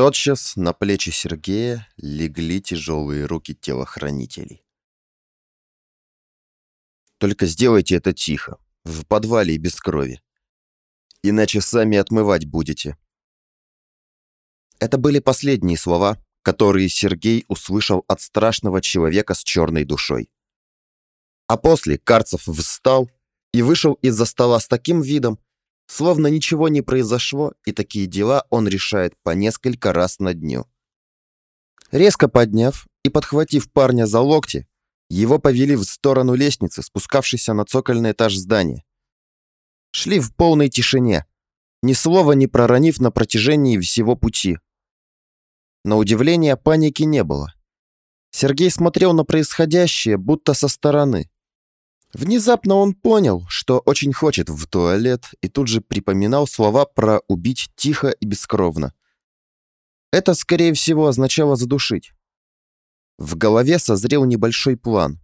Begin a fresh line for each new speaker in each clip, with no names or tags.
Тотчас на плечи Сергея легли тяжелые руки телохранителей. «Только сделайте это тихо, в подвале и без крови. Иначе сами отмывать будете». Это были последние слова, которые Сергей услышал от страшного человека с черной душой. А после Карцев встал и вышел из-за стола с таким видом, Словно ничего не произошло, и такие дела он решает по несколько раз на дню. Резко подняв и подхватив парня за локти, его повели в сторону лестницы, спускавшейся на цокольный этаж здания. Шли в полной тишине, ни слова не проронив на протяжении всего пути. На удивление паники не было. Сергей смотрел на происходящее, будто со стороны. Внезапно он понял, что очень хочет в туалет, и тут же припоминал слова про «убить тихо и бескровно». Это, скорее всего, означало задушить. В голове созрел небольшой план.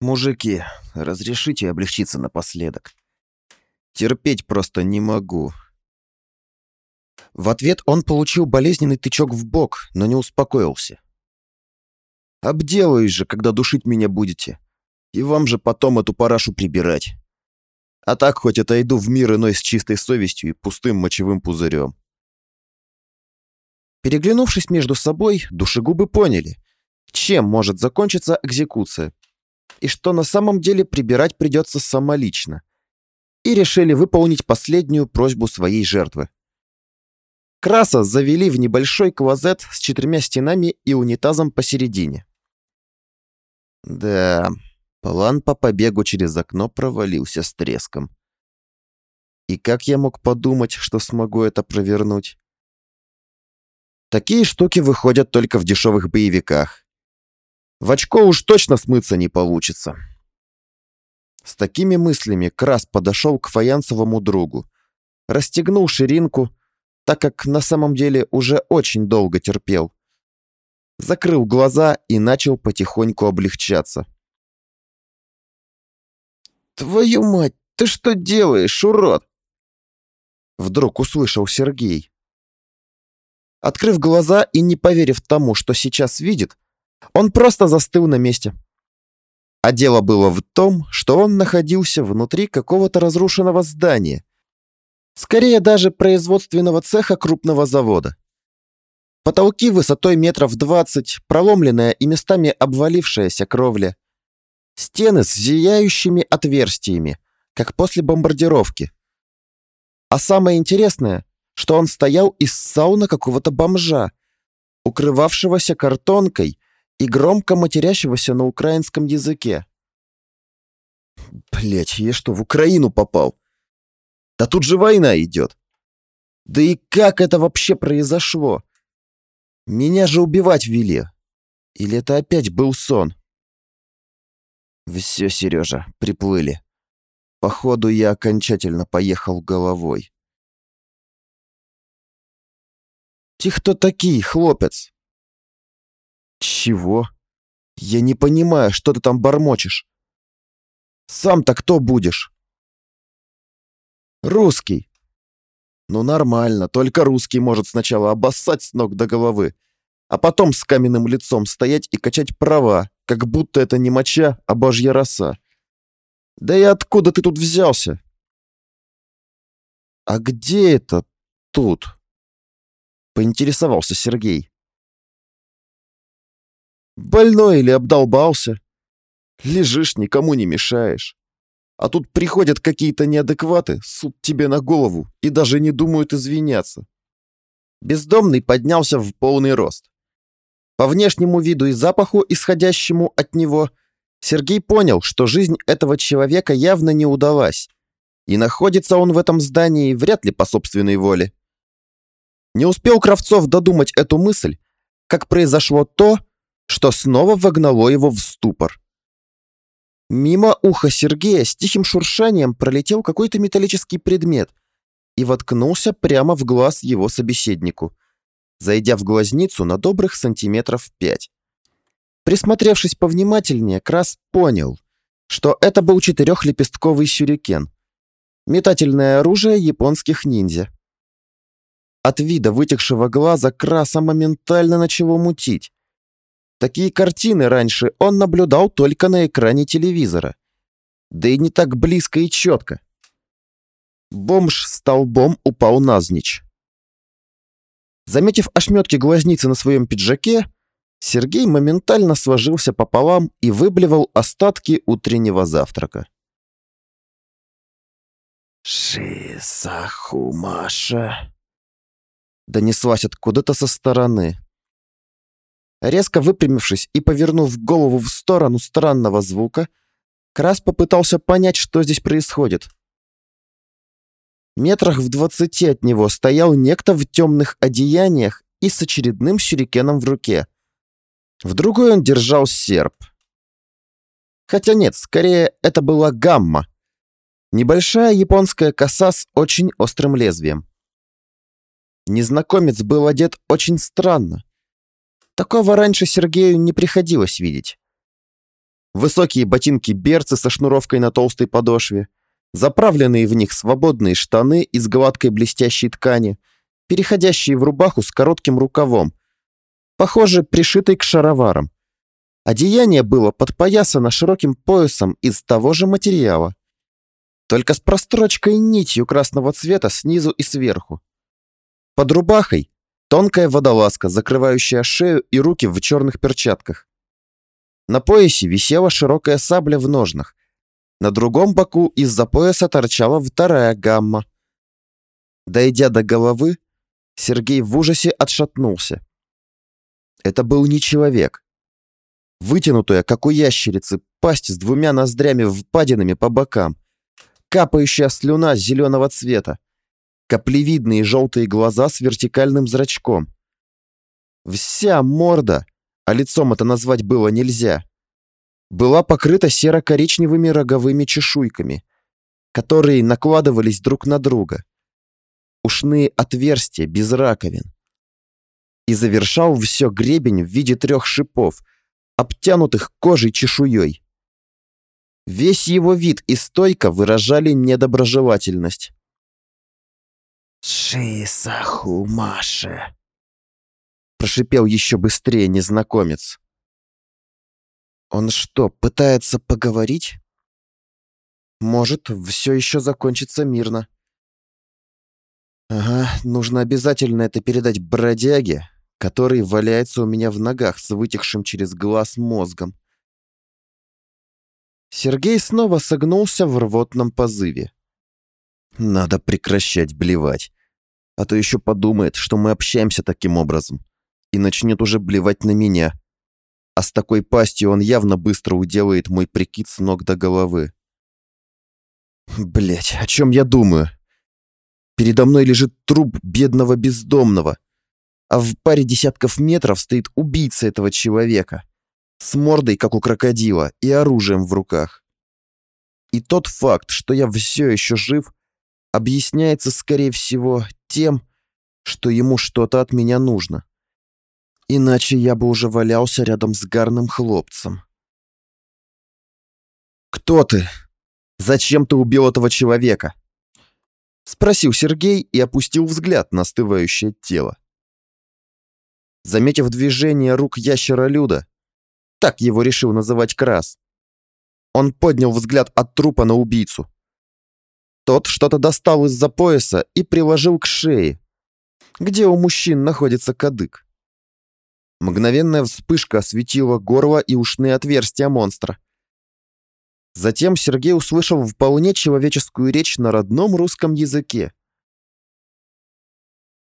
«Мужики, разрешите облегчиться напоследок. Терпеть просто не могу». В ответ он получил болезненный тычок в бок, но не успокоился. «Обделаюсь же, когда душить меня будете. И вам же потом эту парашу прибирать. А так хоть отойду в мир иной с чистой совестью и пустым мочевым пузырем. Переглянувшись между собой, душегубы поняли, чем может закончиться экзекуция, и что на самом деле прибирать придется самолично, и решили выполнить последнюю просьбу своей жертвы. Краса завели в небольшой клозет с четырьмя стенами и унитазом посередине. Да, План по побегу через окно провалился с треском. И как я мог подумать, что смогу это провернуть? Такие штуки выходят только в дешевых боевиках. В очко уж точно смыться не получится. С такими мыслями Крас подошел к фаянсовому другу, расстегнул ширинку, так как на самом деле уже очень долго терпел. Закрыл глаза и начал потихоньку облегчаться. «Твою мать, ты что делаешь, урод?» Вдруг услышал Сергей. Открыв глаза и не поверив тому, что сейчас видит, он просто застыл на месте. А дело было в том, что он находился внутри какого-то разрушенного здания. Скорее даже производственного цеха крупного завода. Потолки высотой метров двадцать, проломленная и местами обвалившаяся кровля, Стены с зияющими отверстиями, как после бомбардировки. А самое интересное, что он стоял из сауна какого-то бомжа, укрывавшегося картонкой и громко матерящегося на украинском языке. Блять, я что, в Украину попал? Да тут же война идет. Да и как это вообще произошло? Меня же убивать вели. Или это опять был сон? Все, Сережа, приплыли. Походу, я окончательно поехал головой. Ты кто такие, хлопец? Чего? Я не понимаю, что ты там бормочешь. Сам-то кто будешь? Русский. Ну нормально, только русский может сначала обоссать с ног до головы, а потом с каменным лицом стоять и качать права, как будто это не моча, а божья роса. Да и откуда ты тут взялся? А где это тут? Поинтересовался Сергей. Больной или обдолбался? Лежишь, никому не мешаешь. А тут приходят какие-то неадекваты, суд тебе на голову и даже не думают извиняться. Бездомный поднялся в полный рост. По внешнему виду и запаху, исходящему от него, Сергей понял, что жизнь этого человека явно не удалась, и находится он в этом здании вряд ли по собственной воле. Не успел Кравцов додумать эту мысль, как произошло то, что снова вогнало его в ступор. Мимо уха Сергея с тихим шуршанием пролетел какой-то металлический предмет и воткнулся прямо в глаз его собеседнику зайдя в глазницу на добрых сантиметров пять. Присмотревшись повнимательнее, Крас понял, что это был четырехлепестковый сюрикен, метательное оружие японских ниндзя. От вида вытекшего глаза краса моментально начало мутить. Такие картины раньше он наблюдал только на экране телевизора. Да и не так близко и четко. Бомж столбом упал навзничь. Заметив ошметки глазницы на своем пиджаке, Сергей моментально сложился пополам и выблевал остатки утреннего завтрака. «Шисахумаша!» Донеслась откуда-то со стороны. Резко выпрямившись и повернув голову в сторону странного звука, Крас попытался понять, что здесь происходит. Метрах в двадцати от него стоял некто в темных одеяниях и с очередным сюрикеном в руке. В другой он держал серп. Хотя нет, скорее это была гамма. Небольшая японская коса с очень острым лезвием. Незнакомец был одет очень странно. Такого раньше Сергею не приходилось видеть. Высокие ботинки-берцы со шнуровкой на толстой подошве, заправленные в них свободные штаны из гладкой блестящей ткани, переходящие в рубаху с коротким рукавом, похоже, пришитой к шароварам. Одеяние было подпоясано широким поясом из того же материала, только с прострочкой нитью красного цвета снизу и сверху. Под рубахой тонкая водолазка, закрывающая шею и руки в черных перчатках. На поясе висела широкая сабля в ножнах. На другом боку из-за пояса торчала вторая гамма. Дойдя до головы, Сергей в ужасе отшатнулся. Это был не человек. Вытянутая, как у ящерицы, пасть с двумя ноздрями-впадинами по бокам. Капающая слюна зеленого цвета. Каплевидные желтые глаза с вертикальным зрачком. Вся морда, а лицом это назвать было нельзя, была покрыта серо-коричневыми роговыми чешуйками, которые накладывались друг на друга. Ушные отверстия без раковин и завершал все гребень в виде трех шипов, обтянутых кожей чешуей. Весь его вид и стойка выражали недоброжелательность. «Шисаху Маше!» Прошипел еще быстрее незнакомец. «Он что, пытается поговорить?» «Может, все еще закончится мирно». «Ага, нужно обязательно это передать бродяге, который валяется у меня в ногах с вытекшим через глаз мозгом. Сергей снова согнулся в рвотном позыве. Надо прекращать блевать, а то еще подумает, что мы общаемся таким образом, и начнет уже блевать на меня. А с такой пастью он явно быстро уделает мой прикид с ног до головы. Блять, о чем я думаю? Передо мной лежит труп бедного бездомного — а в паре десятков метров стоит убийца этого человека, с мордой, как у крокодила, и оружием в руках. И тот факт, что я все еще жив, объясняется, скорее всего, тем, что ему что-то от меня нужно. Иначе я бы уже валялся рядом с гарным хлопцем. «Кто ты? Зачем ты убил этого человека?» Спросил Сергей и опустил взгляд на остывающее тело. Заметив движение рук ящера-люда, так его решил называть Крас, он поднял взгляд от трупа на убийцу. Тот что-то достал из-за пояса и приложил к шее, где у мужчин находится кадык. Мгновенная вспышка осветила горло и ушные отверстия монстра. Затем Сергей услышал вполне человеческую речь на родном русском языке.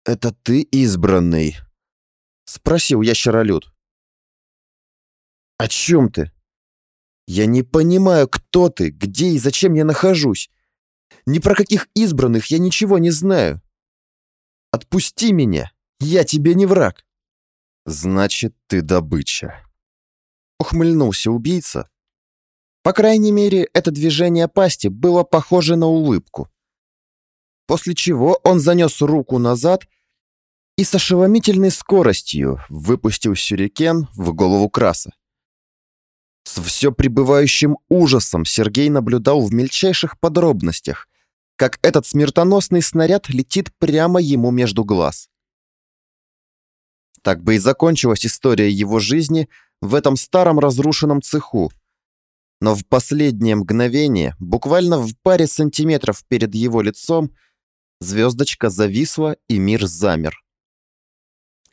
«Это ты избранный», Спросил ящеролюд. «О чем ты? Я не понимаю, кто ты, где и зачем я нахожусь. Ни про каких избранных я ничего не знаю. Отпусти меня, я тебе не враг». «Значит, ты добыча», — ухмыльнулся убийца. По крайней мере, это движение пасти было похоже на улыбку. После чего он занес руку назад и с ошеломительной скоростью выпустил сюрикен в голову Краса. С все пребывающим ужасом Сергей наблюдал в мельчайших подробностях, как этот смертоносный снаряд летит прямо ему между глаз. Так бы и закончилась история его жизни в этом старом разрушенном цеху. Но в последнее мгновение, буквально в паре сантиметров перед его лицом, звездочка зависла и мир замер.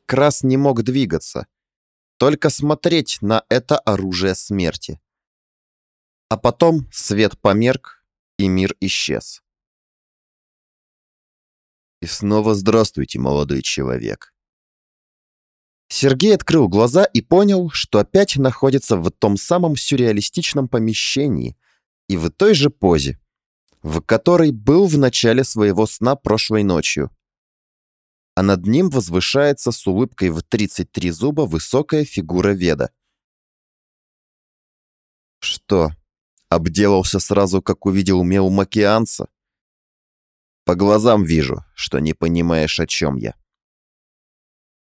Крас не мог двигаться, только смотреть на это оружие смерти. А потом свет померк, и мир исчез. И снова здравствуйте, молодой человек. Сергей открыл глаза и понял, что опять находится в том самом сюрреалистичном помещении и в той же позе, в которой был в начале своего сна прошлой ночью. А над ним возвышается с улыбкой в 33 зуба высокая фигура Веда. Что, обделался сразу, как увидел Мелмакианца? По глазам вижу, что не понимаешь, о чем я.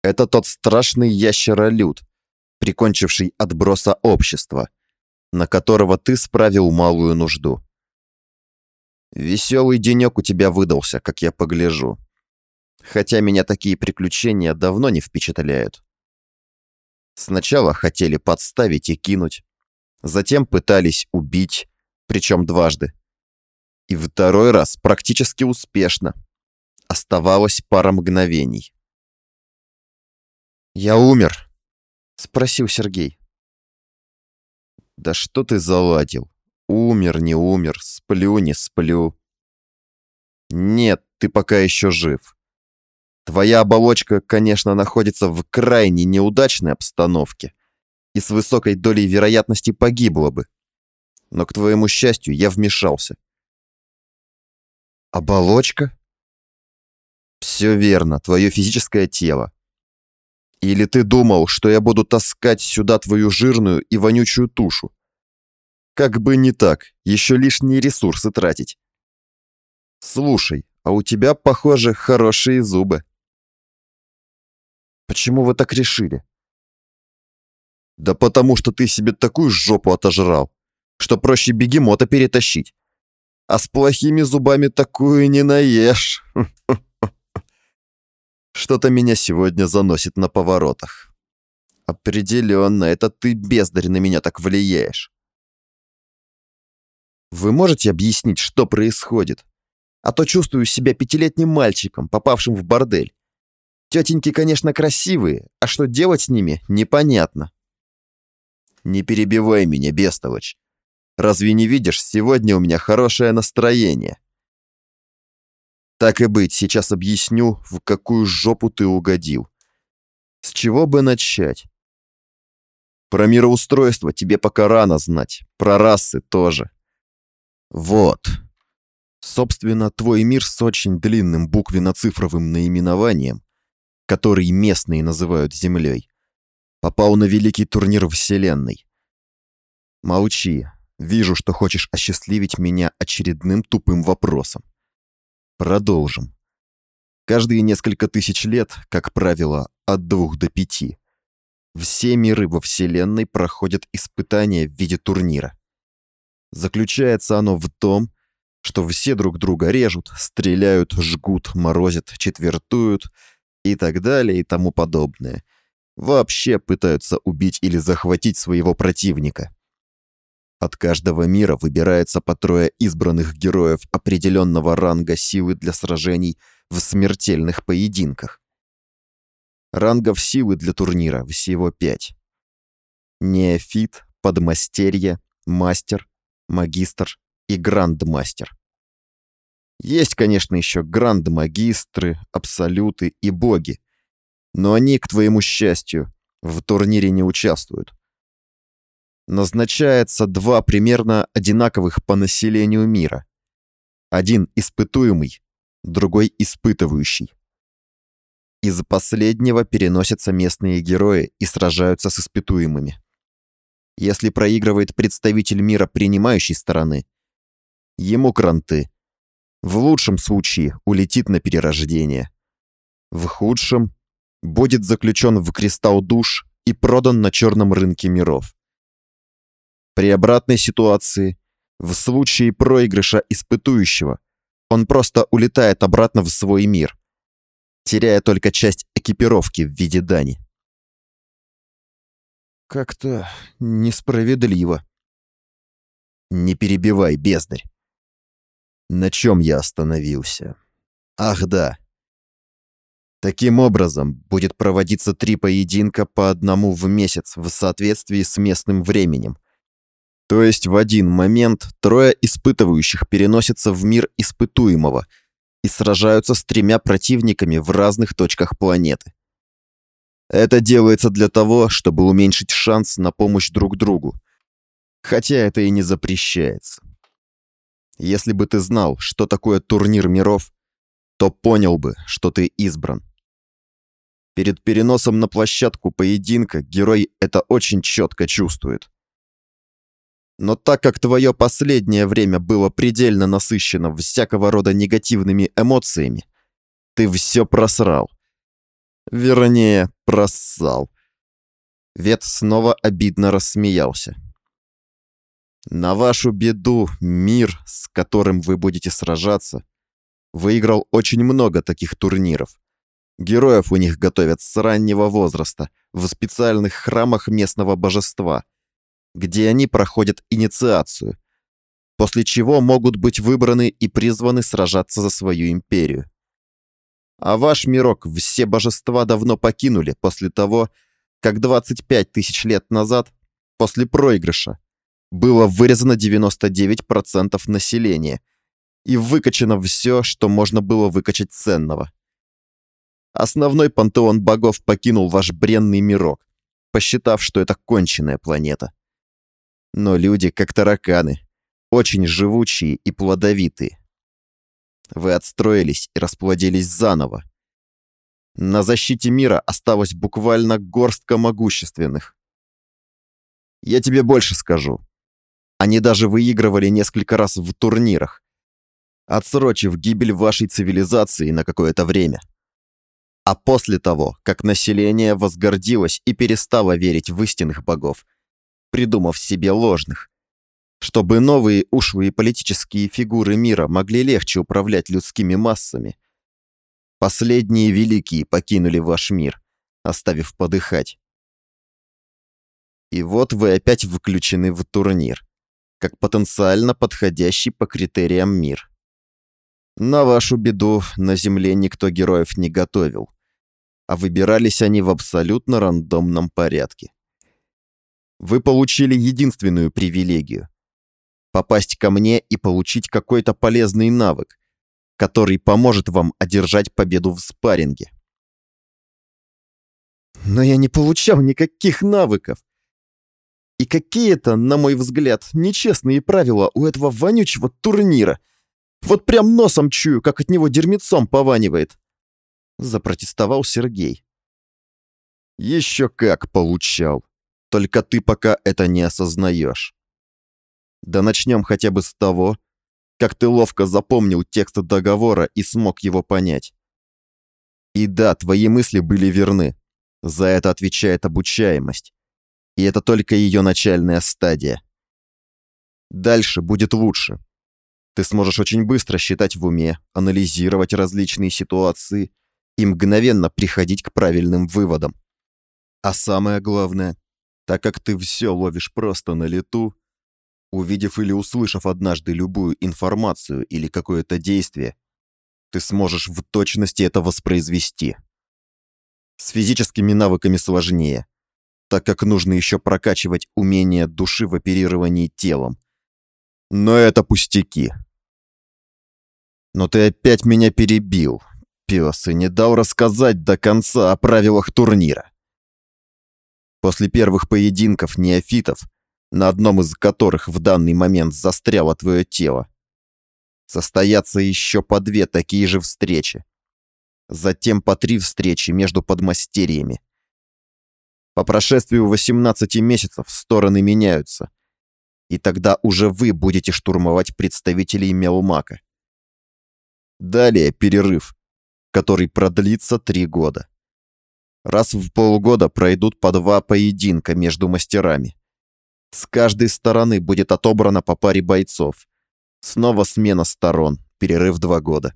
Это тот страшный ящеролюд, прикончивший отброса общества, на которого ты справил малую нужду. Веселый денек у тебя выдался, как я погляжу. Хотя меня такие приключения давно не впечатляют. Сначала хотели подставить и кинуть, затем пытались убить, причем дважды. И второй раз практически успешно. Оставалось пара мгновений. «Я умер?» — спросил Сергей. «Да что ты заладил? Умер, не умер, сплю, не сплю». «Нет, ты пока еще жив. Твоя оболочка, конечно, находится в крайне неудачной обстановке и с высокой долей вероятности погибла бы. Но, к твоему счастью, я вмешался. Оболочка? Все верно, твое физическое тело. Или ты думал, что я буду таскать сюда твою жирную и вонючую тушу? Как бы не так, еще лишние ресурсы тратить. Слушай, а у тебя, похоже, хорошие зубы. Почему вы так решили? Да потому что ты себе такую жопу отожрал, что проще бегемота перетащить. А с плохими зубами такую не наешь. Что-то меня сегодня заносит на поворотах. Определенно, это ты, бездарь, на меня так влияешь. Вы можете объяснить, что происходит? А то чувствую себя пятилетним мальчиком, попавшим в бордель. Тетеньки, конечно, красивые, а что делать с ними, непонятно. Не перебивай меня, бестолочь. Разве не видишь, сегодня у меня хорошее настроение? Так и быть, сейчас объясню, в какую жопу ты угодил. С чего бы начать? Про мироустройство тебе пока рано знать, про расы тоже. Вот. Собственно, твой мир с очень длинным буквенно-цифровым наименованием, который местные называют Землей, попал на великий турнир Вселенной. Молчи, вижу, что хочешь осчастливить меня очередным тупым вопросом. Продолжим. Каждые несколько тысяч лет, как правило, от двух до пяти, все миры во Вселенной проходят испытания в виде турнира. Заключается оно в том, что все друг друга режут, стреляют, жгут, морозят, четвертуют и так далее и тому подобное. Вообще пытаются убить или захватить своего противника. От каждого мира выбирается по трое избранных героев определенного ранга силы для сражений в смертельных поединках. Рангов силы для турнира всего пять. Неофит, подмастерье, мастер, магистр и грандмастер. Есть, конечно, еще гранд-магистры, абсолюты и боги, но они, к твоему счастью, в турнире не участвуют назначается два примерно одинаковых по населению мира. Один испытуемый, другой испытывающий. Из последнего переносятся местные герои и сражаются с испытуемыми. Если проигрывает представитель мира принимающей стороны, ему кранты. В лучшем случае улетит на перерождение. В худшем будет заключен в кристалл душ и продан на черном рынке миров. При обратной ситуации, в случае проигрыша испытующего, он просто улетает обратно в свой мир, теряя только часть экипировки в виде дани. Как-то несправедливо. Не перебивай, бездарь. На чем я остановился? Ах да. Таким образом, будет проводиться три поединка по одному в месяц в соответствии с местным временем. То есть в один момент трое испытывающих переносятся в мир испытуемого и сражаются с тремя противниками в разных точках планеты. Это делается для того, чтобы уменьшить шанс на помощь друг другу. Хотя это и не запрещается. Если бы ты знал, что такое турнир миров, то понял бы, что ты избран. Перед переносом на площадку поединка герой это очень четко чувствует. Но так как твое последнее время было предельно насыщено всякого рода негативными эмоциями, ты все просрал. Вернее, просал. Вет снова обидно рассмеялся. На вашу беду мир, с которым вы будете сражаться, выиграл очень много таких турниров. Героев у них готовят с раннего возраста в специальных храмах местного божества, где они проходят инициацию, после чего могут быть выбраны и призваны сражаться за свою империю. А ваш мирок все божества давно покинули после того, как 25 тысяч лет назад, после проигрыша, было вырезано 99% населения и выкачано все, что можно было выкачать ценного. Основной пантеон богов покинул ваш бренный мирок, посчитав, что это конченная планета. Но люди, как тараканы, очень живучие и плодовитые. Вы отстроились и расплодились заново. На защите мира осталось буквально горстка могущественных. Я тебе больше скажу. Они даже выигрывали несколько раз в турнирах, отсрочив гибель вашей цивилизации на какое-то время. А после того, как население возгордилось и перестало верить в истинных богов, придумав себе ложных, чтобы новые ушлые политические фигуры мира могли легче управлять людскими массами, последние великие покинули ваш мир, оставив подыхать. И вот вы опять включены в турнир, как потенциально подходящий по критериям мир. На вашу беду на Земле никто героев не готовил, а выбирались они в абсолютно рандомном порядке. Вы получили единственную привилегию – попасть ко мне и получить какой-то полезный навык, который поможет вам одержать победу в спарринге. Но я не получал никаких навыков. И какие-то, на мой взгляд, нечестные правила у этого вонючего турнира – вот прям носом чую, как от него дерьмецом пованивает. Запротестовал Сергей. Еще как получал. Только ты пока это не осознаешь. Да начнем хотя бы с того, как ты ловко запомнил текст договора и смог его понять. И да, твои мысли были верны. За это отвечает обучаемость. И это только ее начальная стадия. Дальше будет лучше. Ты сможешь очень быстро считать в уме, анализировать различные ситуации и мгновенно приходить к правильным выводам. А самое главное, так как ты все ловишь просто на лету, увидев или услышав однажды любую информацию или какое-то действие, ты сможешь в точности это воспроизвести. С физическими навыками сложнее, так как нужно еще прокачивать умение души в оперировании телом. Но это пустяки. Но ты опять меня перебил, пес, и не дал рассказать до конца о правилах турнира. После первых поединков неофитов, на одном из которых в данный момент застряло твое тело, состоятся еще по две такие же встречи. Затем по три встречи между подмастерьями. По прошествию 18 месяцев стороны меняются – и тогда уже вы будете штурмовать представителей Мелмака. Далее перерыв, который продлится три года. Раз в полгода пройдут по два поединка между мастерами. С каждой стороны будет отобрано по паре бойцов. Снова смена сторон, перерыв два года.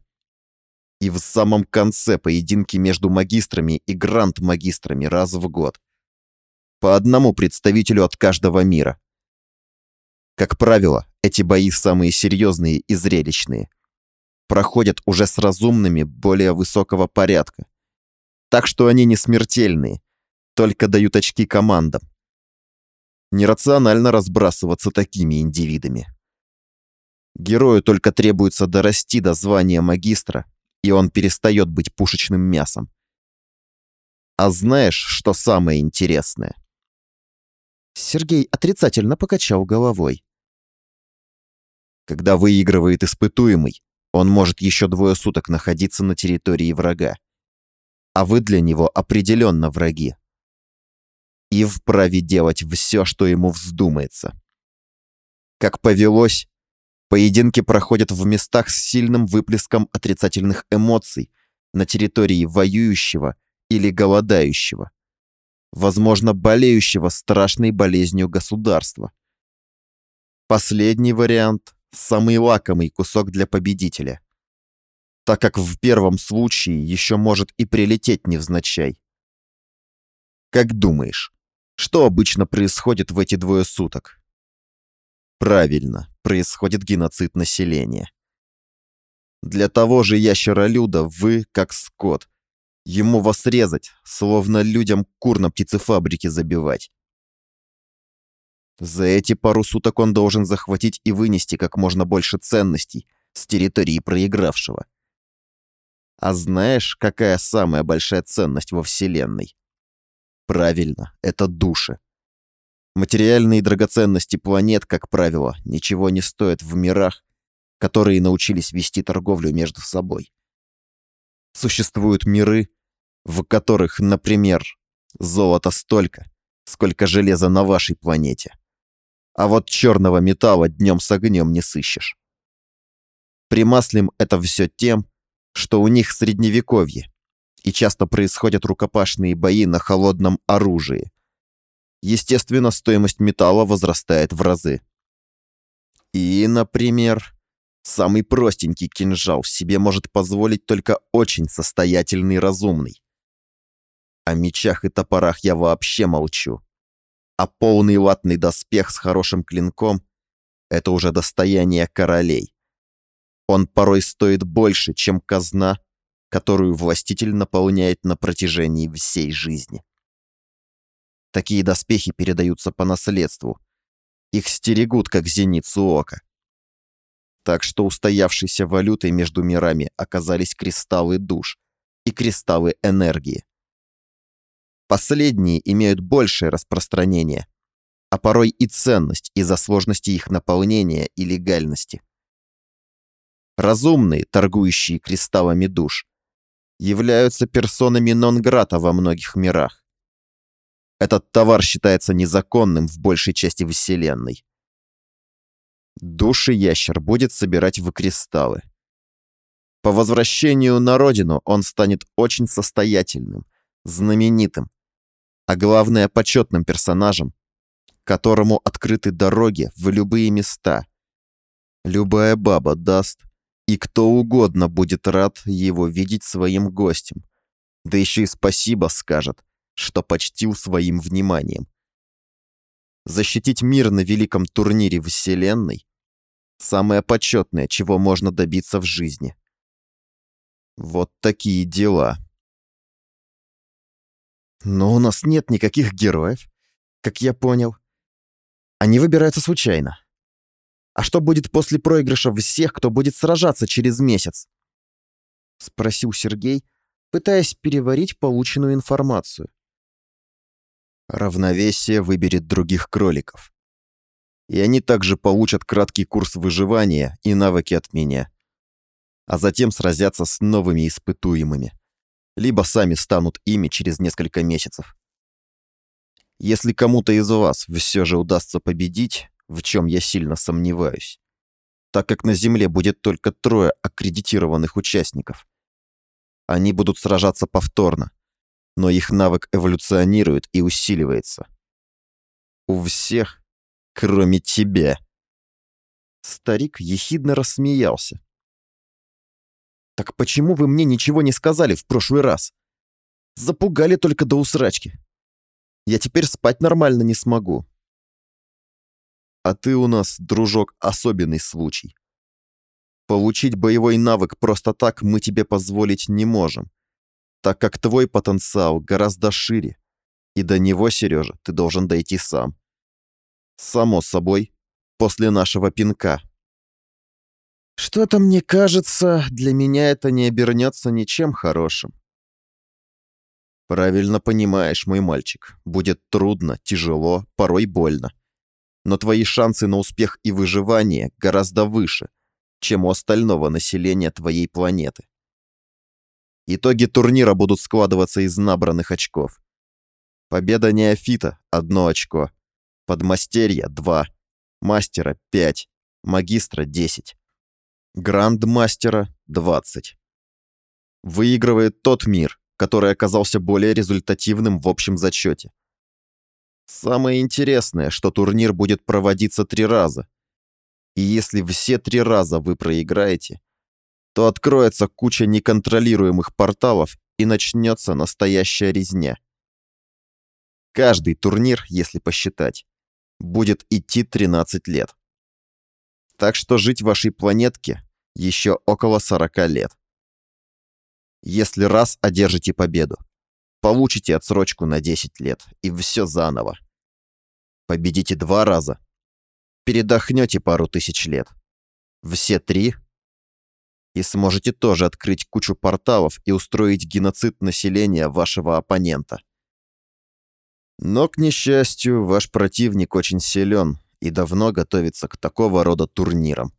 И в самом конце поединки между магистрами и гранд-магистрами раз в год. По одному представителю от каждого мира. Как правило, эти бои самые серьезные и зрелищные. Проходят уже с разумными более высокого порядка. Так что они не смертельные, только дают очки командам. Нерационально разбрасываться такими индивидами. Герою только требуется дорасти до звания магистра, и он перестает быть пушечным мясом. А знаешь, что самое интересное? Сергей отрицательно покачал головой. Когда выигрывает испытуемый, он может еще двое суток находиться на территории врага. А вы для него определенно враги. И вправе делать все, что ему вздумается. Как повелось, поединки проходят в местах с сильным выплеском отрицательных эмоций на территории воюющего или голодающего, возможно, болеющего страшной болезнью государства. Последний вариант самый лакомый кусок для победителя, так как в первом случае еще может и прилететь невзначай. Как думаешь, что обычно происходит в эти двое суток? Правильно, происходит геноцид населения. Для того же ящеролюда вы, как скот, ему вас резать, словно людям кур на птицефабрике забивать. За эти пару суток он должен захватить и вынести как можно больше ценностей с территории проигравшего. А знаешь, какая самая большая ценность во Вселенной? Правильно, это души. Материальные драгоценности планет, как правило, ничего не стоят в мирах, которые научились вести торговлю между собой. Существуют миры, в которых, например, золота столько, сколько железа на вашей планете. А вот черного металла днем с огнем не сыщешь. Примаслим это все тем, что у них средневековье, и часто происходят рукопашные бои на холодном оружии. Естественно, стоимость металла возрастает в разы. И, например, самый простенький кинжал себе может позволить только очень состоятельный разумный. О мечах и топорах я вообще молчу а полный латный доспех с хорошим клинком — это уже достояние королей. Он порой стоит больше, чем казна, которую властитель наполняет на протяжении всей жизни. Такие доспехи передаются по наследству. Их стерегут, как зеницу ока. Так что устоявшейся валютой между мирами оказались кристаллы душ и кристаллы энергии. Последние имеют большее распространение, а порой и ценность из-за сложности их наполнения и легальности. Разумные, торгующие кристаллами душ, являются персонами нон-грата во многих мирах. Этот товар считается незаконным в большей части Вселенной. Души ящер будет собирать в кристаллы. По возвращению на родину он станет очень состоятельным, знаменитым, а главное почетным персонажем, которому открыты дороги в любые места. Любая баба даст, и кто угодно будет рад его видеть своим гостем. Да еще и спасибо скажет, что почтил своим вниманием. Защитить мир на великом турнире Вселенной – самое почетное, чего можно добиться в жизни. Вот такие дела. Но у нас нет никаких героев, как я понял. Они выбираются случайно. А что будет после проигрыша всех, кто будет сражаться через месяц? Спросил Сергей, пытаясь переварить полученную информацию. Равновесие выберет других кроликов. И они также получат краткий курс выживания и навыки от меня. А затем сразятся с новыми испытуемыми либо сами станут ими через несколько месяцев. Если кому-то из вас все же удастся победить, в чем я сильно сомневаюсь, так как на Земле будет только трое аккредитированных участников. Они будут сражаться повторно, но их навык эволюционирует и усиливается. У всех, кроме тебя. Старик ехидно рассмеялся. Так почему вы мне ничего не сказали в прошлый раз? Запугали только до усрачки. Я теперь спать нормально не смогу. А ты у нас, дружок, особенный случай. Получить боевой навык просто так мы тебе позволить не можем, так как твой потенциал гораздо шире, и до него, Сережа, ты должен дойти сам. Само собой, после нашего пинка. Что-то мне кажется, для меня это не обернется ничем хорошим. Правильно понимаешь, мой мальчик. Будет трудно, тяжело, порой больно. Но твои шансы на успех и выживание гораздо выше, чем у остального населения твоей планеты. Итоги турнира будут складываться из набранных очков. Победа неофита – одно очко. Подмастерья – два. Мастера – пять. Магистра – десять. Грандмастера – двадцать. Выигрывает тот мир, который оказался более результативным в общем зачете. Самое интересное, что турнир будет проводиться три раза. И если все три раза вы проиграете, то откроется куча неконтролируемых порталов и начнется настоящая резня. Каждый турнир, если посчитать, будет идти 13 лет. Так что жить вашей планетке еще около 40 лет. Если раз одержите победу, получите отсрочку на 10 лет, и все заново. Победите два раза, передохнете пару тысяч лет. Все три, и сможете тоже открыть кучу порталов и устроить геноцид населения вашего оппонента. Но, к несчастью, ваш противник очень силен и давно готовится к такого рода турнирам.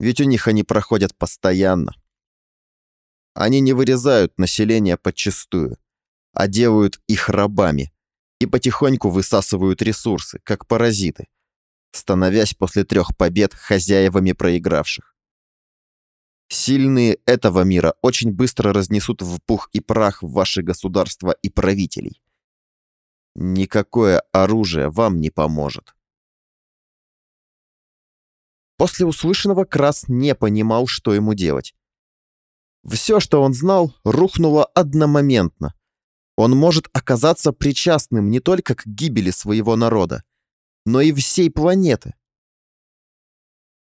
Ведь у них они проходят постоянно. Они не вырезают население подчистую, а делают их рабами и потихоньку высасывают ресурсы, как паразиты, становясь после трех побед хозяевами проигравших. Сильные этого мира очень быстро разнесут в пух и прах ваши государства и правителей. Никакое оружие вам не поможет. После услышанного Крас не понимал, что ему делать. Все, что он знал, рухнуло одномоментно. Он может оказаться причастным не только к гибели своего народа, но и всей планеты.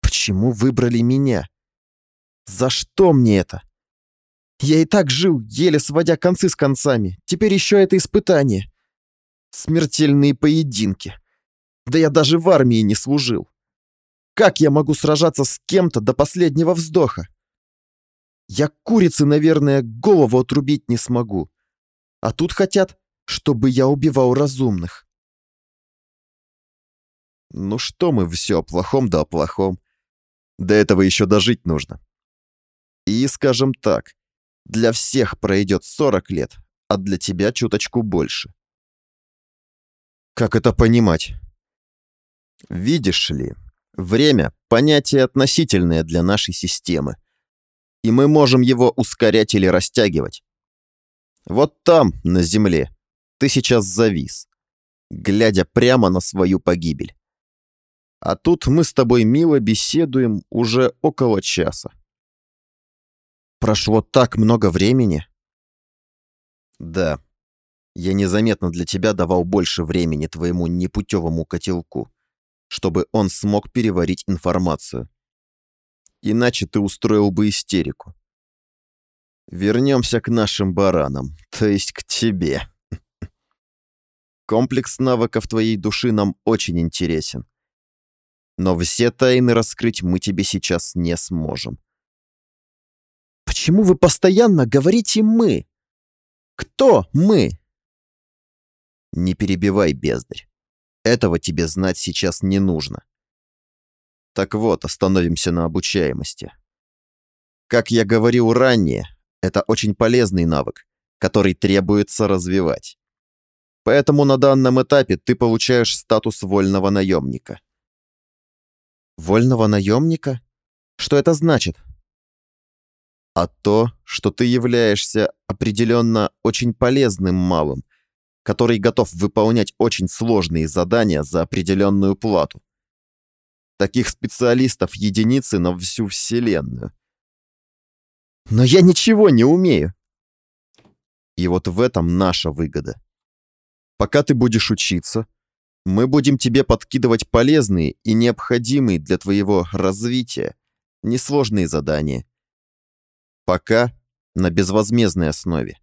Почему выбрали меня? За что мне это? Я и так жил, еле сводя концы с концами. Теперь еще это испытание. Смертельные поединки. Да я даже в армии не служил. Как я могу сражаться с кем-то до последнего вздоха? Я курицы, наверное, голову отрубить не смогу. А тут хотят, чтобы я убивал разумных. Ну что мы все о плохом да о плохом. До этого еще дожить нужно. И, скажем так, для всех пройдет 40 лет, а для тебя чуточку больше. Как это понимать? Видишь ли, время — понятие относительное для нашей системы и мы можем его ускорять или растягивать. Вот там, на земле, ты сейчас завис, глядя прямо на свою погибель. А тут мы с тобой мило беседуем уже около часа. Прошло так много времени. Да, я незаметно для тебя давал больше времени твоему непутевому котелку, чтобы он смог переварить информацию иначе ты устроил бы истерику. Вернемся к нашим баранам, то есть к тебе. Комплекс навыков твоей души нам очень интересен. Но все тайны раскрыть мы тебе сейчас не сможем. Почему вы постоянно говорите «мы»? Кто «мы»? Не перебивай, бездарь. Этого тебе знать сейчас не нужно. Так вот, остановимся на обучаемости. Как я говорил ранее, это очень полезный навык, который требуется развивать. Поэтому на данном этапе ты получаешь статус вольного наемника. Вольного наемника? Что это значит? А то, что ты являешься определенно очень полезным малым, который готов выполнять очень сложные задания за определенную плату. Таких специалистов единицы на всю Вселенную. Но я ничего не умею. И вот в этом наша выгода. Пока ты будешь учиться, мы будем тебе подкидывать полезные и необходимые для твоего развития несложные задания. Пока на безвозмездной основе.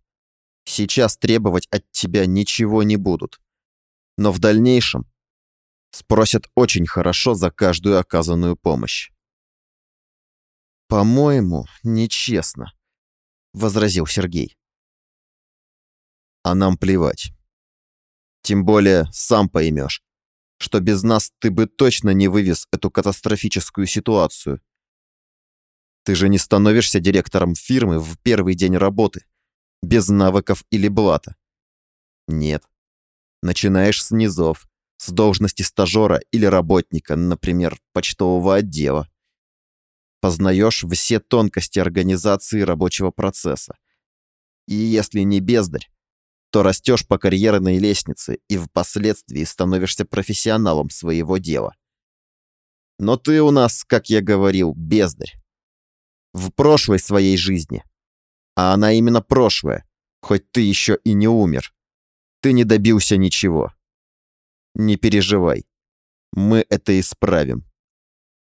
Сейчас требовать от тебя ничего не будут. Но в дальнейшем спросят очень хорошо за каждую оказанную помощь. «По-моему, нечестно», — возразил Сергей. «А нам плевать. Тем более сам поймешь, что без нас ты бы точно не вывез эту катастрофическую ситуацию. Ты же не становишься директором фирмы в первый день работы, без навыков или блата. Нет. Начинаешь с низов, с должности стажера или работника, например, почтового отдела. Познаешь все тонкости организации рабочего процесса. И если не бездарь, то растешь по карьерной лестнице и впоследствии становишься профессионалом своего дела. Но ты у нас, как я говорил, бездарь. В прошлой своей жизни. А она именно прошлая, хоть ты еще и не умер. Ты не добился ничего. Не переживай. Мы это исправим.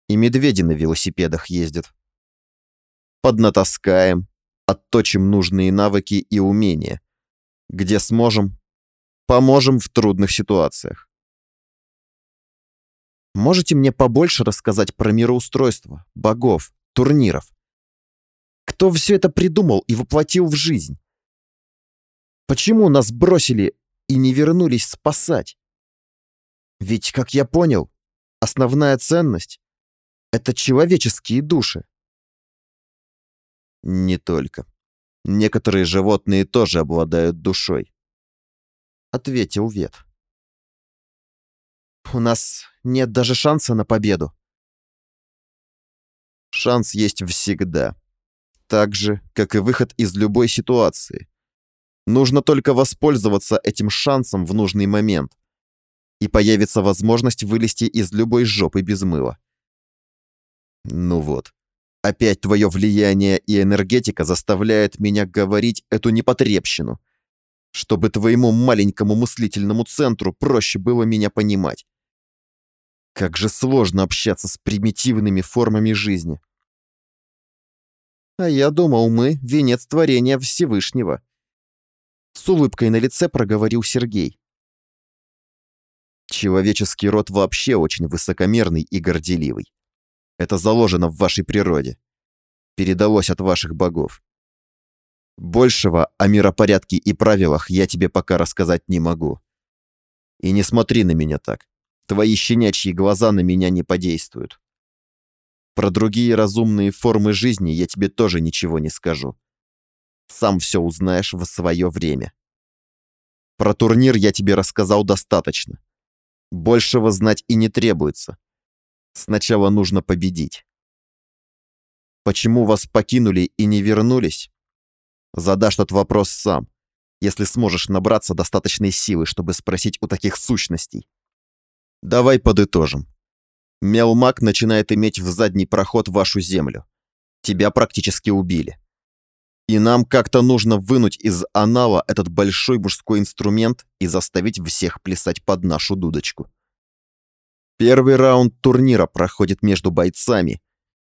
И медведи на велосипедах ездят. Поднатаскаем, отточим нужные навыки и умения. Где сможем, поможем в трудных ситуациях. Можете мне побольше рассказать про мироустройство, богов, турниров? Кто все это придумал и воплотил в жизнь? Почему нас бросили и не вернулись спасать? Ведь, как я понял, основная ценность — это человеческие души. Не только. Некоторые животные тоже обладают душой. Ответил Вет. У нас нет даже шанса на победу. Шанс есть всегда. Так же, как и выход из любой ситуации. Нужно только воспользоваться этим шансом в нужный момент и появится возможность вылезти из любой жопы без мыла. Ну вот. Опять твое влияние и энергетика заставляет меня говорить эту непотребщину, чтобы твоему маленькому мыслительному центру проще было меня понимать. Как же сложно общаться с примитивными формами жизни. А я думал, мы — венец творения Всевышнего. С улыбкой на лице проговорил Сергей. Человеческий род вообще очень высокомерный и горделивый. Это заложено в вашей природе. Передалось от ваших богов. Большего о миропорядке и правилах я тебе пока рассказать не могу. И не смотри на меня так. Твои щенячьи глаза на меня не подействуют. Про другие разумные формы жизни я тебе тоже ничего не скажу. Сам все узнаешь в свое время. Про турнир я тебе рассказал достаточно. Большего знать и не требуется. Сначала нужно победить. Почему вас покинули и не вернулись? Задашь тот вопрос сам, если сможешь набраться достаточной силы, чтобы спросить у таких сущностей. Давай подытожим. Мелмак начинает иметь в задний проход вашу землю. Тебя практически убили. И нам как-то нужно вынуть из анала этот большой мужской инструмент и заставить всех плясать под нашу дудочку. Первый раунд турнира проходит между бойцами,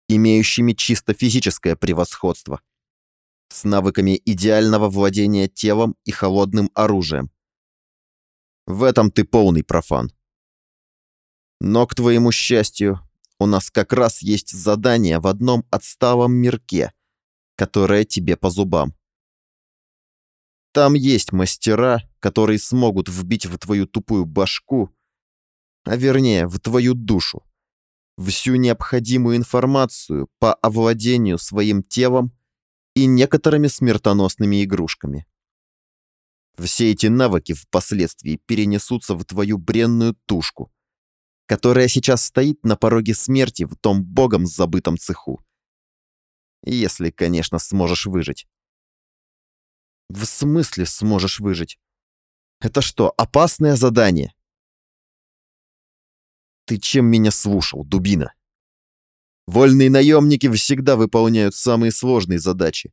имеющими чисто физическое превосходство, с навыками идеального владения телом и холодным оружием. В этом ты полный профан. Но, к твоему счастью, у нас как раз есть задание в одном отсталом мирке, которая тебе по зубам. Там есть мастера, которые смогут вбить в твою тупую башку, а вернее, в твою душу, всю необходимую информацию по овладению своим телом и некоторыми смертоносными игрушками. Все эти навыки впоследствии перенесутся в твою бренную тушку, которая сейчас стоит на пороге смерти в том богом забытом цеху. Если, конечно, сможешь выжить. В смысле сможешь выжить? Это что, опасное задание? Ты чем меня слушал, дубина? Вольные наемники всегда выполняют самые сложные задачи,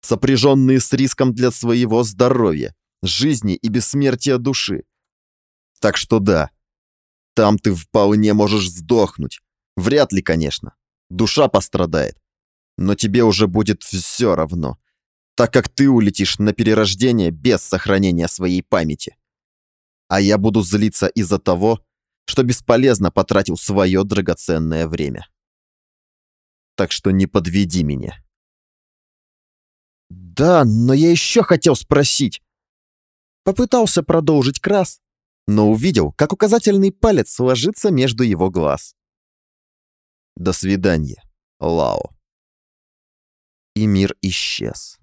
сопряженные с риском для своего здоровья, жизни и бессмертия души. Так что да, там ты вполне можешь сдохнуть. Вряд ли, конечно. Душа пострадает. Но тебе уже будет все равно, так как ты улетишь на перерождение без сохранения своей памяти. А я буду злиться из-за того, что бесполезно потратил свое драгоценное время. Так что не подведи меня. Да, но я еще хотел спросить. Попытался продолжить Крас, но увидел, как указательный палец ложится между его глаз. До свидания, Лао. И мир исчез.